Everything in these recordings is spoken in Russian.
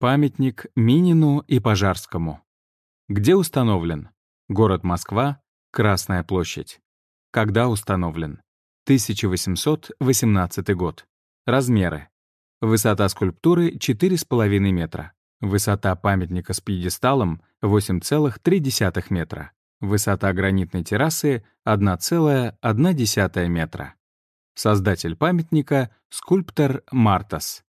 Памятник Минину и Пожарскому. Где установлен? Город Москва, Красная площадь. Когда установлен? 1818 год. Размеры. Высота скульптуры 4,5 метра. Высота памятника с пьедесталом 8,3 метра. Высота гранитной террасы 1,1 метра. Создатель памятника — скульптор Мартас.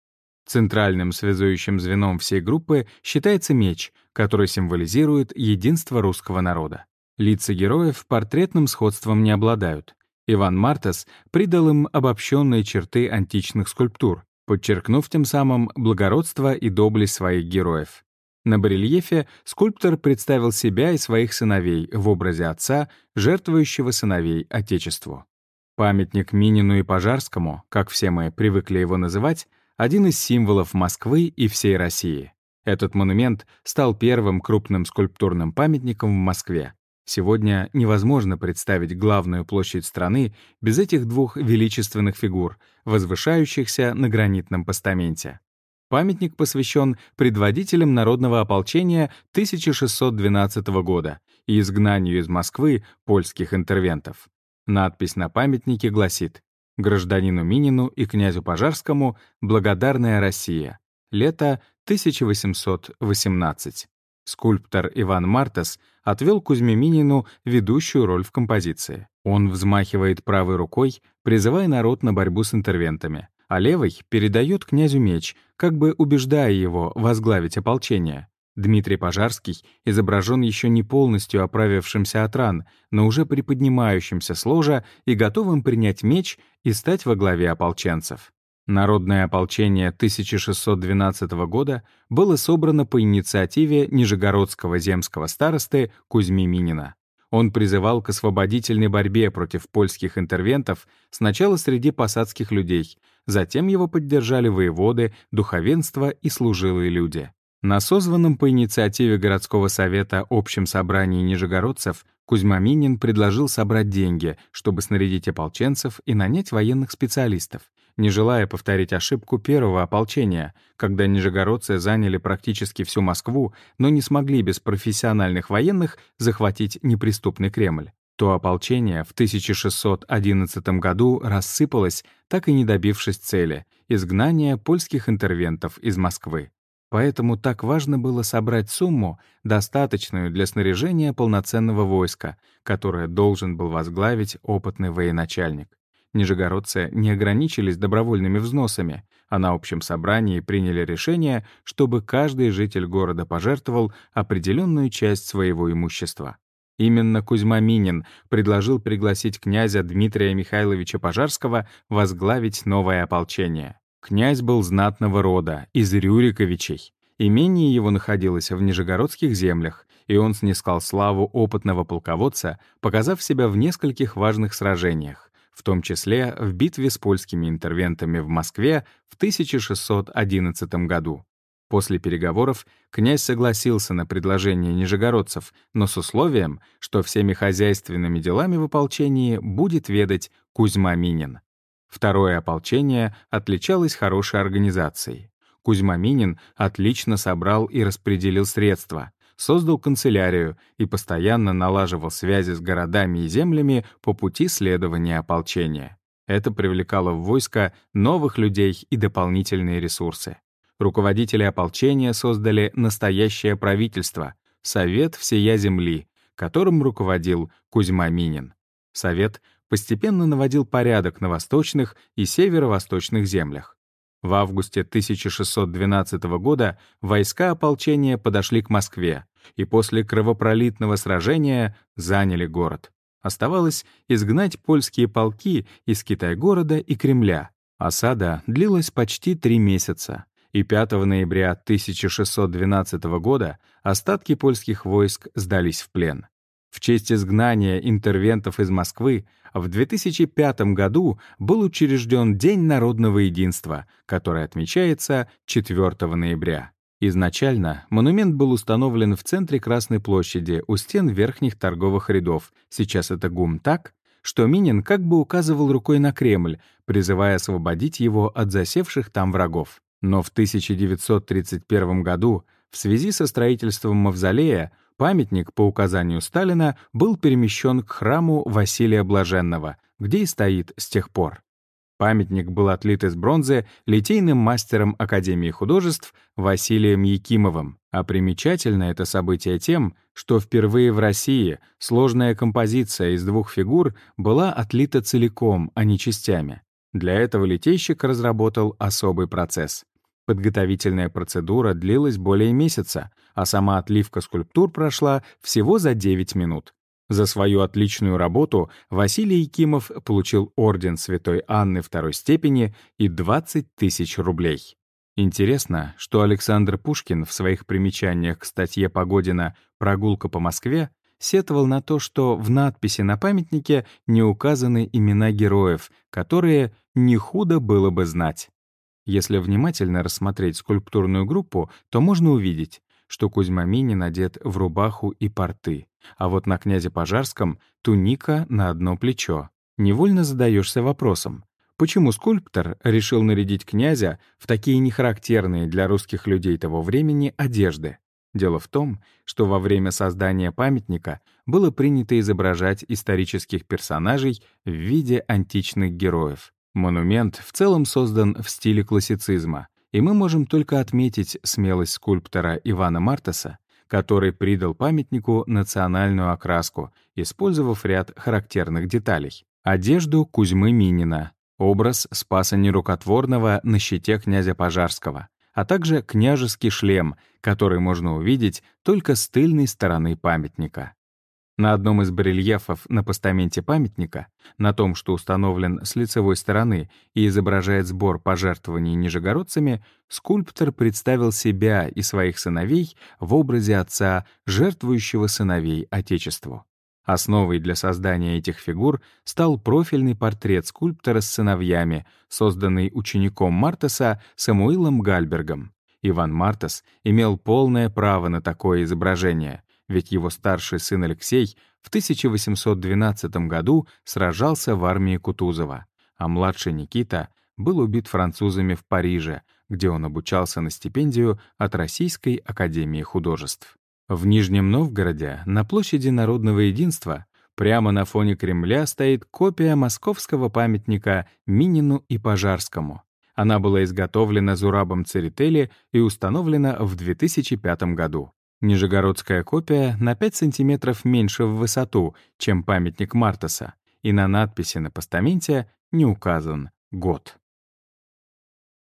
Центральным связующим звеном всей группы считается меч, который символизирует единство русского народа. Лица героев портретным сходством не обладают. Иван Мартас придал им обобщенные черты античных скульптур, подчеркнув тем самым благородство и доблесть своих героев. На барельефе скульптор представил себя и своих сыновей в образе отца, жертвующего сыновей Отечеству. Памятник Минину и Пожарскому, как все мы привыкли его называть, один из символов Москвы и всей России. Этот монумент стал первым крупным скульптурным памятником в Москве. Сегодня невозможно представить главную площадь страны без этих двух величественных фигур, возвышающихся на гранитном постаменте. Памятник посвящен предводителям народного ополчения 1612 года и изгнанию из Москвы польских интервентов. Надпись на памятнике гласит «Гражданину Минину и князю Пожарскому благодарная Россия. Лето 1818». Скульптор Иван Мартес отвел Кузьме Минину ведущую роль в композиции. Он взмахивает правой рукой, призывая народ на борьбу с интервентами, а левой передает князю меч, как бы убеждая его возглавить ополчение. Дмитрий Пожарский изображен еще не полностью оправившимся от ран, но уже приподнимающимся с ложа и готовым принять меч и стать во главе ополченцев. Народное ополчение 1612 года было собрано по инициативе Нижегородского земского старосты Кузьми Минина. Он призывал к освободительной борьбе против польских интервентов сначала среди посадских людей, затем его поддержали воеводы, духовенство и служилые люди. На созванном по инициативе городского совета общем собрании нижегородцев Кузьма Минин предложил собрать деньги, чтобы снарядить ополченцев и нанять военных специалистов, не желая повторить ошибку первого ополчения, когда нижегородцы заняли практически всю Москву, но не смогли без профессиональных военных захватить неприступный Кремль. То ополчение в 1611 году рассыпалось, так и не добившись цели — изгнания польских интервентов из Москвы. Поэтому так важно было собрать сумму, достаточную для снаряжения полноценного войска, которое должен был возглавить опытный военачальник. Нижегородцы не ограничились добровольными взносами, а на общем собрании приняли решение, чтобы каждый житель города пожертвовал определенную часть своего имущества. Именно Кузьма Минин предложил пригласить князя Дмитрия Михайловича Пожарского возглавить новое ополчение. Князь был знатного рода, из Рюриковичей. Имение его находилось в Нижегородских землях, и он снискал славу опытного полководца, показав себя в нескольких важных сражениях, в том числе в битве с польскими интервентами в Москве в 1611 году. После переговоров князь согласился на предложение нижегородцев, но с условием, что всеми хозяйственными делами в ополчении будет ведать Кузьма Минин. Второе ополчение отличалось хорошей организацией. Кузьма Минин отлично собрал и распределил средства, создал канцелярию и постоянно налаживал связи с городами и землями по пути следования ополчения. Это привлекало в войско новых людей и дополнительные ресурсы. Руководители ополчения создали настоящее правительство — Совет всея земли, которым руководил Кузьма Минин. Совет постепенно наводил порядок на восточных и северо-восточных землях. В августе 1612 года войска ополчения подошли к Москве и после кровопролитного сражения заняли город. Оставалось изгнать польские полки из Китай-города и Кремля. Осада длилась почти три месяца, и 5 ноября 1612 года остатки польских войск сдались в плен. В честь изгнания интервентов из Москвы в 2005 году был учрежден День народного единства, который отмечается 4 ноября. Изначально монумент был установлен в центре Красной площади у стен верхних торговых рядов, сейчас это ГУМ так, что Минин как бы указывал рукой на Кремль, призывая освободить его от засевших там врагов. Но в 1931 году в связи со строительством мавзолея памятник по указанию Сталина был перемещен к храму Василия Блаженного, где и стоит с тех пор. Памятник был отлит из бронзы литейным мастером Академии художеств Василием Якимовым. А примечательно это событие тем, что впервые в России сложная композиция из двух фигур была отлита целиком, а не частями. Для этого литейщик разработал особый процесс. Подготовительная процедура длилась более месяца, а сама отливка скульптур прошла всего за 9 минут. За свою отличную работу Василий Якимов получил орден Святой Анны второй степени и 20 тысяч рублей. Интересно, что Александр Пушкин в своих примечаниях к статье Погодина «Прогулка по Москве» сетовал на то, что в надписи на памятнике не указаны имена героев, которые не худо было бы знать. Если внимательно рассмотреть скульптурную группу, то можно увидеть, что Кузьма Минин одет в рубаху и порты, а вот на князе Пожарском — туника на одно плечо. Невольно задаешься вопросом, почему скульптор решил нарядить князя в такие нехарактерные для русских людей того времени одежды? Дело в том, что во время создания памятника было принято изображать исторических персонажей в виде античных героев. Монумент в целом создан в стиле классицизма, и мы можем только отметить смелость скульптора Ивана Мартаса, который придал памятнику национальную окраску, использовав ряд характерных деталей. Одежду Кузьмы Минина, образ Спаса Нерукотворного на щите князя Пожарского, а также княжеский шлем, который можно увидеть только с тыльной стороны памятника. На одном из барельефов на постаменте памятника, на том, что установлен с лицевой стороны и изображает сбор пожертвований нижегородцами, скульптор представил себя и своих сыновей в образе отца, жертвующего сыновей Отечеству. Основой для создания этих фигур стал профильный портрет скульптора с сыновьями, созданный учеником Мартеса Самуилом Гальбергом. Иван Мартес имел полное право на такое изображение — ведь его старший сын Алексей в 1812 году сражался в армии Кутузова, а младший Никита был убит французами в Париже, где он обучался на стипендию от Российской академии художеств. В Нижнем Новгороде, на площади Народного единства, прямо на фоне Кремля стоит копия московского памятника Минину и Пожарскому. Она была изготовлена Зурабом Церетели и установлена в 2005 году. Нижегородская копия на 5 сантиметров меньше в высоту, чем памятник Мартаса, и на надписи на постаменте не указан год.